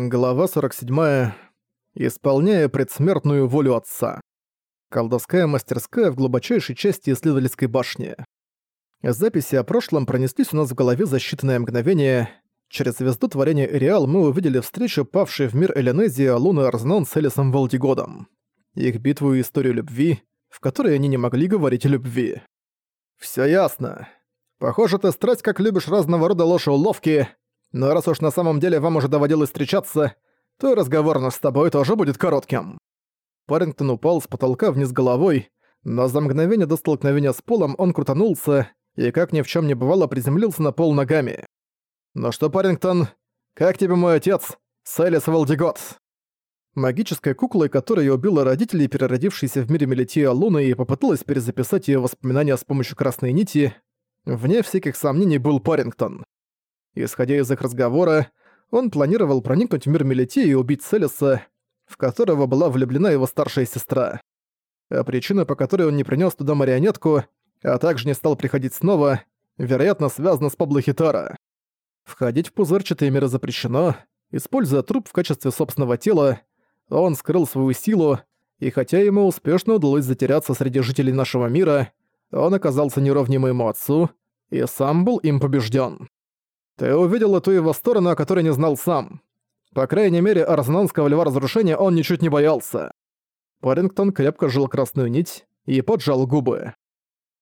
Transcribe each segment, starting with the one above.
Глава 47. Исполняя предсмертную волю отца. Колдовская мастерская в глубочайшей части исследовательской башни. Записи о прошлом пронеслись у нас в голове за считанное мгновение. Через звезду творения Эриал мы увидели встречу павшей в мир Эленезии Луны Арзнон с Элисом Валдигодом. Их битву и историю любви, в которой они не могли говорить о любви. Всё ясно. Похоже, ты страсть как любишь разного рода ложь и уловки, но раз уж на самом деле вам уже доводилось встречаться, то разговор наш с тобой тоже будет коротким». Парингтон упал с потолка вниз головой, но за мгновение до столкновения с полом он крутанулся и, как ни в чем не бывало, приземлился на пол ногами. «Ну что, Парингтон, как тебе мой отец, Селис Валдигот?» Магической куклой, которая убила родителей, переродившейся в мире Мелития Луны, и попыталась перезаписать ее воспоминания с помощью красной нити, вне всяких сомнений был Парингтон. Исходя из их разговора, он планировал проникнуть в мир Мелити и убить Селиса, в которого была влюблена его старшая сестра. А причина, по которой он не принес туда марионетку, а также не стал приходить снова, вероятно, связана с Пабло Хитара. Входить в пузырчатые миры запрещено, используя труп в качестве собственного тела, он скрыл свою силу, и хотя ему успешно удалось затеряться среди жителей нашего мира, он оказался неровним моему отцу и сам был им побежден. Ты увидел ту его сторону, о которой не знал сам. По крайней мере, арзнанского льва разрушения он ничуть не боялся. Парингтон крепко жил красную нить и поджал губы.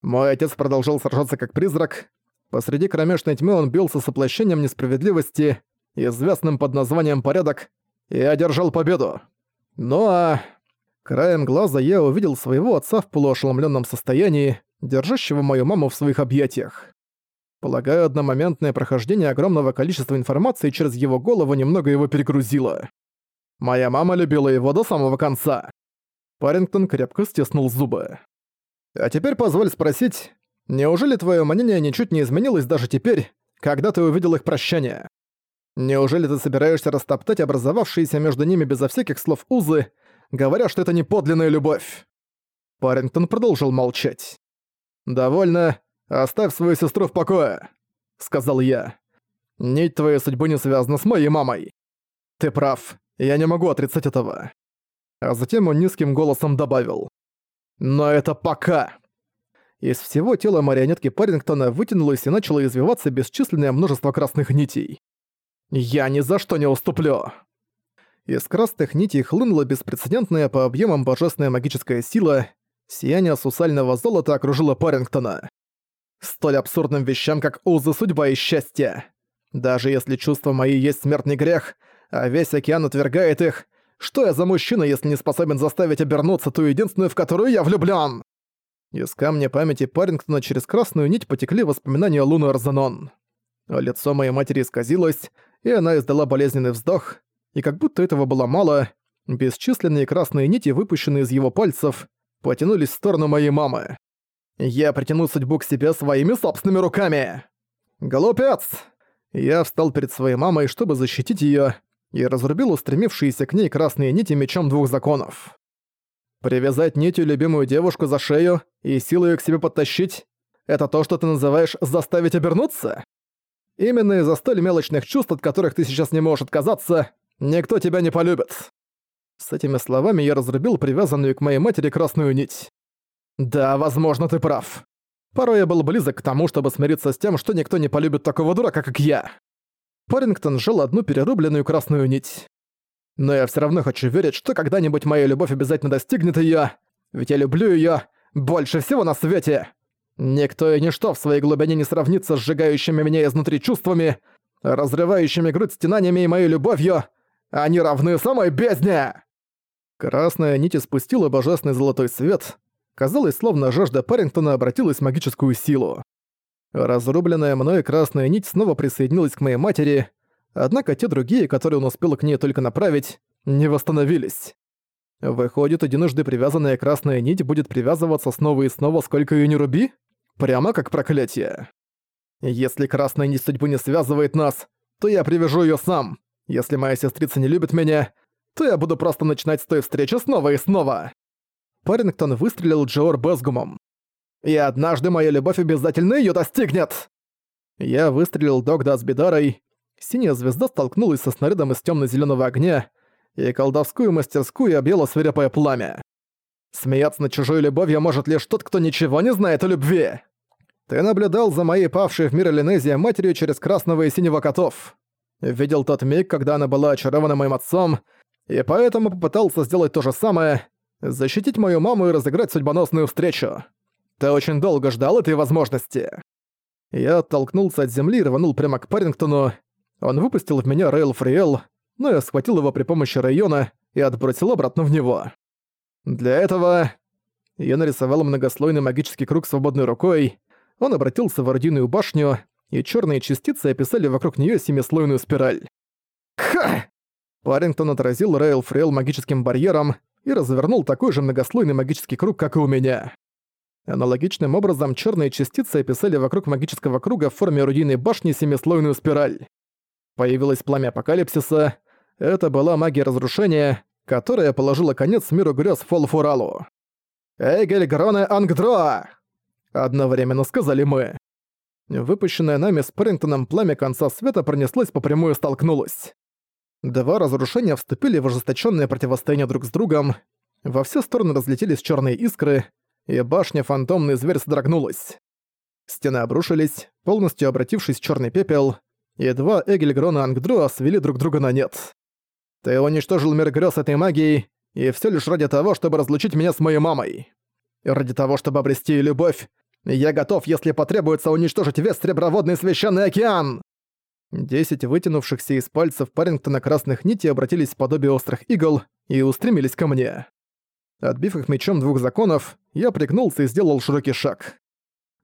Мой отец продолжал сражаться как призрак. Посреди кромешной тьмы он бился с воплощением несправедливости, известным под названием «Порядок», и одержал победу. Ну а... Краем глаза я увидел своего отца в полуошеломленном состоянии, держащего мою маму в своих объятиях. Полагаю, одномоментное прохождение огромного количества информации через его голову немного его перегрузило. Моя мама любила его до самого конца. Парингтон крепко стиснул зубы. А теперь позволь спросить, неужели твое мнение ничуть не изменилось даже теперь, когда ты увидел их прощание? Неужели ты собираешься растоптать образовавшиеся между ними безо всяких слов узы, говоря, что это не подлинная любовь? Парингтон продолжил молчать. «Довольно. «Оставь свою сестру в покое», — сказал я. «Нить твоей судьбы не связана с моей мамой». «Ты прав, я не могу отрицать этого». А затем он низким голосом добавил. «Но это пока». Из всего тела марионетки Парингтона вытянулось и начало извиваться бесчисленное множество красных нитей. «Я ни за что не уступлю!» Из красных нитей хлынула беспрецедентная по объемам божественная магическая сила, сияние сусального золота окружило Парингтона столь абсурдным вещам, как узы судьба и счастье. Даже если чувства мои есть смертный грех, а весь океан отвергает их, что я за мужчина, если не способен заставить обернуться ту единственную, в которую я влюблён? Из камня памяти Парингтона через красную нить потекли воспоминания Луны Арзанон. Лицо моей матери исказилось, и она издала болезненный вздох, и как будто этого было мало, бесчисленные красные нити, выпущенные из его пальцев, потянулись в сторону моей мамы. Я притяну судьбу к себе своими собственными руками. Глупец! Я встал перед своей мамой, чтобы защитить её, и разрубил устремившиеся к ней красные нити мечом двух законов. Привязать нитью любимую девушку за шею и силой её к себе подтащить — это то, что ты называешь «заставить обернуться»? Именно из-за столь мелочных чувств, от которых ты сейчас не можешь отказаться, никто тебя не полюбит. С этими словами я разрубил привязанную к моей матери красную нить. Да, возможно, ты прав. Порой я был близок к тому, чтобы смириться с тем, что никто не полюбит такого дурака, как я. Порингтон жил одну перерубленную красную нить. Но я все равно хочу верить, что когда-нибудь моя любовь обязательно достигнет ее, ведь я люблю ее больше всего на свете. Никто и ничто в своей глубине не сравнится с сжигающими меня изнутри чувствами, разрывающими грудь стенаниями и моей любовью. Они равны самой бездне!» Красная нить испустила божественный золотой свет, Казалось, словно жажда Парингтона обратилась в магическую силу. Разрубленная мной красная нить снова присоединилась к моей матери, однако те другие, которые он успел к ней только направить, не восстановились. Выходит, единожды привязанная красная нить будет привязываться снова и снова, сколько ее не руби? Прямо как проклятие. Если красная нить судьбы не связывает нас, то я привяжу ее сам. Если моя сестрица не любит меня, то я буду просто начинать с той встречи снова и снова. Парингтон выстрелил Джоор Безгумом. «И однажды моя любовь обязательно её достигнет!» Я выстрелил Догда с Бидарой. Синяя звезда столкнулась со снарядом из темно-зеленого огня, и колдовскую мастерскую объяло свирепое пламя. Смеяться над чужой любовью может лишь тот, кто ничего не знает о любви. Ты наблюдал за моей павшей в мир Элинезия матерью через красного и синего котов. Видел тот миг, когда она была очарована моим отцом, и поэтому попытался сделать то же самое, защитить мою маму и разыграть судьбоносную встречу. Ты очень долго ждал этой возможности. Я оттолкнулся от земли и рванул прямо к Парингтону. Он выпустил в меня Рейл Фриэл, но я схватил его при помощи района и отбросил обратно в него. Для этого я нарисовал многослойный магический круг свободной рукой, он обратился в орудийную башню, и черные частицы описали вокруг нее семислойную спираль. Ха! Парингтон отразил Рейл Фрейл магическим барьером и развернул такой же многослойный магический круг, как и у меня. Аналогичным образом черные частицы описали вокруг магического круга в форме орудийной башни семислойную спираль. Появилось пламя апокалипсиса. Это была магия разрушения, которая положила конец миру грез Фолфуралу. «Эгель Гроне Ангдроа!» Одновременно сказали мы. Выпущенное нами с Парингтоном пламя конца света пронеслось по прямую и столкнулось. Два разрушения вступили в ожесточенное противостояние друг с другом, во все стороны разлетелись черные искры, и башня фантомный зверь содрогнулась. Стены обрушились, полностью обратившись в черный пепел, и два Эгельгрона Ангдруа свели друг друга на нет. Ты уничтожил мир грёз этой магией, и все лишь ради того, чтобы разлучить меня с моей мамой. И ради того, чтобы обрести любовь, я готов, если потребуется, уничтожить весь Среброводный Священный Океан!» Десять вытянувшихся из пальцев Парингтона красных нитей обратились в подобие острых игл и устремились ко мне. Отбив их мечом двух законов, я пригнулся и сделал широкий шаг.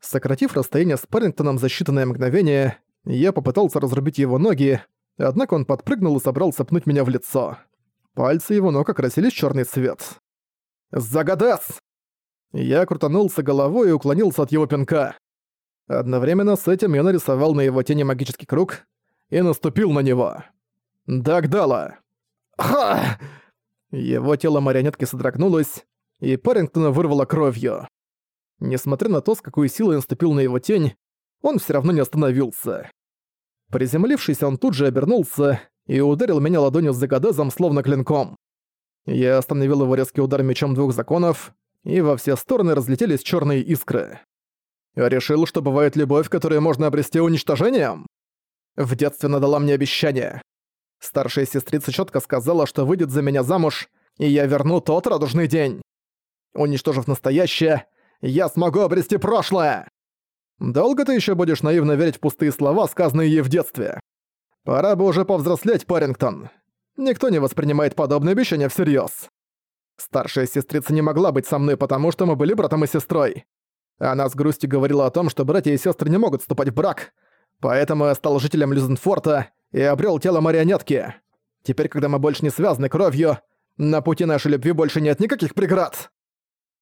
Сократив расстояние с Парингтоном за считанное мгновение, я попытался разрубить его ноги, однако он подпрыгнул и собрался пнуть меня в лицо. Пальцы его ног окрасились в чёрный цвет. «Загадас!» Я крутанулся головой и уклонился от его пинка. Одновременно с этим я нарисовал на его тени магический круг и наступил на него. Дагдала! Ха! Его тело марионетки содрогнулось, и Парингтона вырвало кровью. Несмотря на то, с какой силой наступил на его тень, он все равно не остановился. Приземлившись, он тут же обернулся и ударил меня ладонью с загадезом, словно клинком. Я остановил его резкий удар мечом двух законов, и во все стороны разлетелись черные искры. Решил, что бывает любовь, которую можно обрести уничтожением? В детстве надала мне обещание. Старшая сестрица четко сказала, что выйдет за меня замуж, и я верну тот радужный день. Уничтожив настоящее, я смогу обрести прошлое. Долго ты еще будешь наивно верить в пустые слова, сказанные ей в детстве? Пора бы уже повзрослеть, Парингтон. Никто не воспринимает подобные обещания всерьез. Старшая сестрица не могла быть со мной, потому что мы были братом и сестрой. Она с грустью говорила о том, что братья и сестры не могут вступать в брак. Поэтому я стал жителем Люзенфорта и обрел тело марионетки. Теперь, когда мы больше не связаны кровью, на пути нашей любви больше нет никаких преград.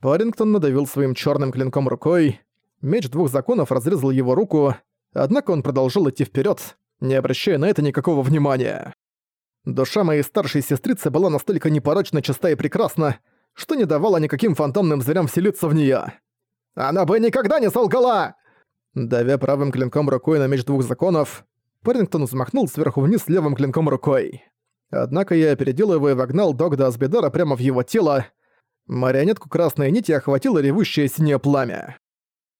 Парингтон надавил своим черным клинком рукой. Меч двух законов разрезал его руку, однако он продолжил идти вперед, не обращая на это никакого внимания. Душа моей старшей сестрицы была настолько непорочно чиста и прекрасна, что не давала никаким фантомным зверям вселиться в неё. «Она бы никогда не солгала!» Давя правым клинком рукой на меч двух законов, Парингтон взмахнул сверху вниз левым клинком рукой. Однако я опередил его и вогнал Догда Асбедара прямо в его тело. Марионетку красной нити охватило ревущее синее пламя.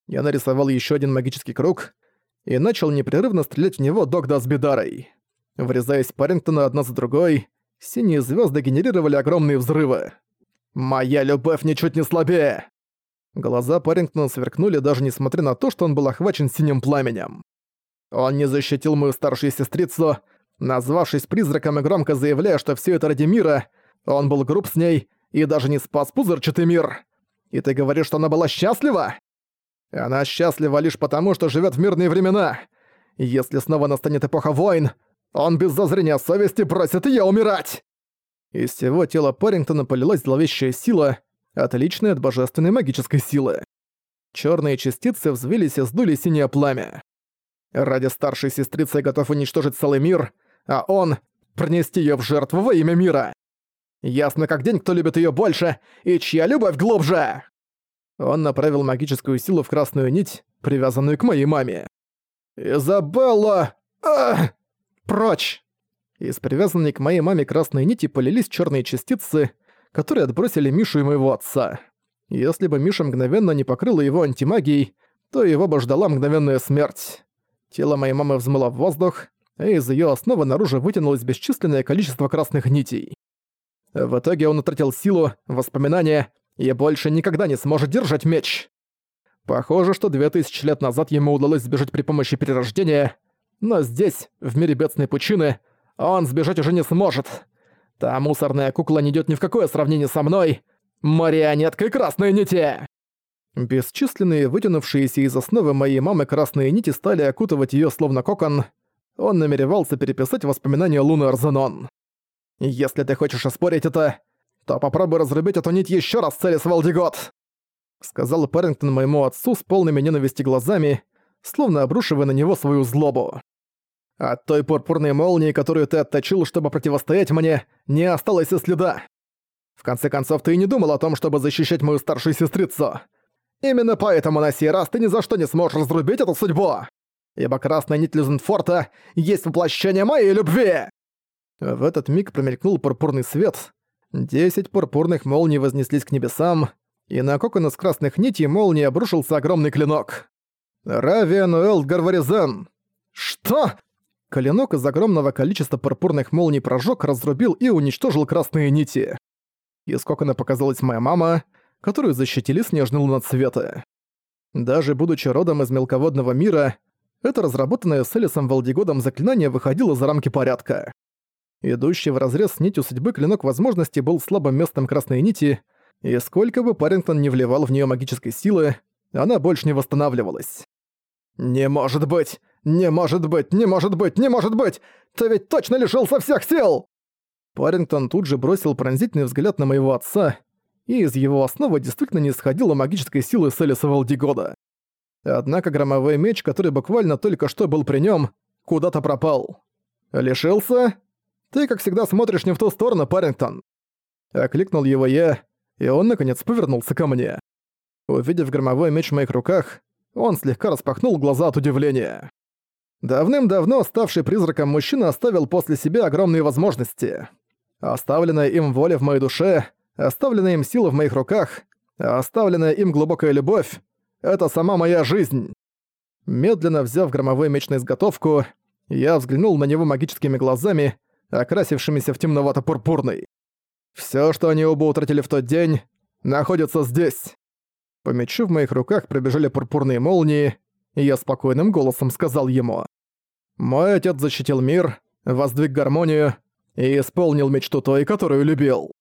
Я нарисовал еще один магический круг и начал непрерывно стрелять в него Догда Асбедарой. Врезаясь Парингтона одна за другой, синие звезды генерировали огромные взрывы. «Моя любовь ничуть не слабее!» Глаза Парингтона сверкнули даже несмотря на то, что он был охвачен синим пламенем. Он не защитил мою старшую сестрицу, назвавшись призраком и громко заявляя, что все это ради мира, он был груб с ней и даже не спас пузырчатый мир. И ты говоришь, что она была счастлива? Она счастлива лишь потому, что живет в мирные времена. Если снова настанет эпоха войн, он без зазрения совести просит ее умирать!» Из всего тела Парингтона полилась зловещая сила, отличная от божественной магической силы. Черные частицы взвились и сдули синее пламя. Ради старшей сестрицы я готов уничтожить целый мир, а он — принести ее в жертву во имя мира. Ясно как день, кто любит ее больше и чья любовь глубже. Он направил магическую силу в красную нить, привязанную к моей маме. «Изабелла! Ах!» Прочь!» Из привязанной к моей маме красной нити полились черные частицы, которые отбросили Мишу и моего отца. Если бы Миша мгновенно не покрыла его антимагией, то его бы ждала мгновенная смерть. Тело моей мамы взмыло в воздух, а из ее основы наружу вытянулось бесчисленное количество красных нитей. В итоге он утратил силу, воспоминания и больше никогда не сможет держать меч. Похоже, что две тысячи лет назад ему удалось сбежать при помощи перерождения, но здесь, в мире бедственной пучины, он сбежать уже не сможет. Та мусорная кукла не идёт ни в какое сравнение со мной. Марионеткой красной нити! Бесчисленные вытянувшиеся из основы моей мамы красные нити стали окутывать её словно кокон. Он намеревался переписать воспоминания Луны Арзенон. «Если ты хочешь оспорить это, то попробуй разрубить эту нить ещё раз, Целис Валдигот!» Сказал Парингтон моему отцу с полными ненависти глазами, словно обрушивая на него свою злобу. От той пурпурной молнии, которую ты отточил, чтобы противостоять мне, не осталось и следа. В конце концов, ты и не думал о том, чтобы защищать мою старшую сестрицу. Именно поэтому на сей раз ты ни за что не сможешь разрубить эту судьбу. Ибо красная нить Люзенфорта есть воплощение моей любви!» В этот миг промелькнул пурпурный свет. Десять пурпурных молний вознеслись к небесам, и на кокон из красных нитей молнии обрушился огромный клинок. «Равиан Уэлд Гарваризен!» «Что?» Клинок из огромного количества пурпурных молний прожёг, разрубил и уничтожил красные нити. Из кокона показалась моя мама, которую защитили снежные луноцветы. Даже будучи родом из мелководного мира, это разработанное с Элисом Валдигодом заклинание выходило за рамки порядка. Идущий вразрез с нитью судьбы клинок возможности был слабым местом красной нити, и сколько бы Парингтон не вливал в неё магической силы, она больше не восстанавливалась. «Не может быть! «Не может быть! Не может быть! Не может быть! Ты ведь точно лишился всех сил!» Парингтон тут же бросил пронзительный взгляд на моего отца, и из его основы действительно не сходила магической силы Селиса Валдигода. Однако громовой меч, который буквально только что был при нем, куда-то пропал. «Лишился? Ты, как всегда, смотришь не в ту сторону, Парингтон!» Окликнул его я, и он, наконец, повернулся ко мне. Увидев громовой меч в моих руках, он слегка распахнул глаза от удивления. Давным-давно ставший призраком мужчина оставил после себя огромные возможности. Оставленная им воля в моей душе, оставленная им сила в моих руках, оставленная им глубокая любовь — это сама моя жизнь. Медленно взяв громовой меч на изготовку, я взглянул на него магическими глазами, окрасившимися в темновато-пурпурный. Всё, что они оба утратили в тот день, находится здесь. По мечу в моих руках пробежали пурпурные молнии, я спокойным голосом сказал ему. «Мой отец защитил мир, воздвиг гармонию и исполнил мечту той, которую любил».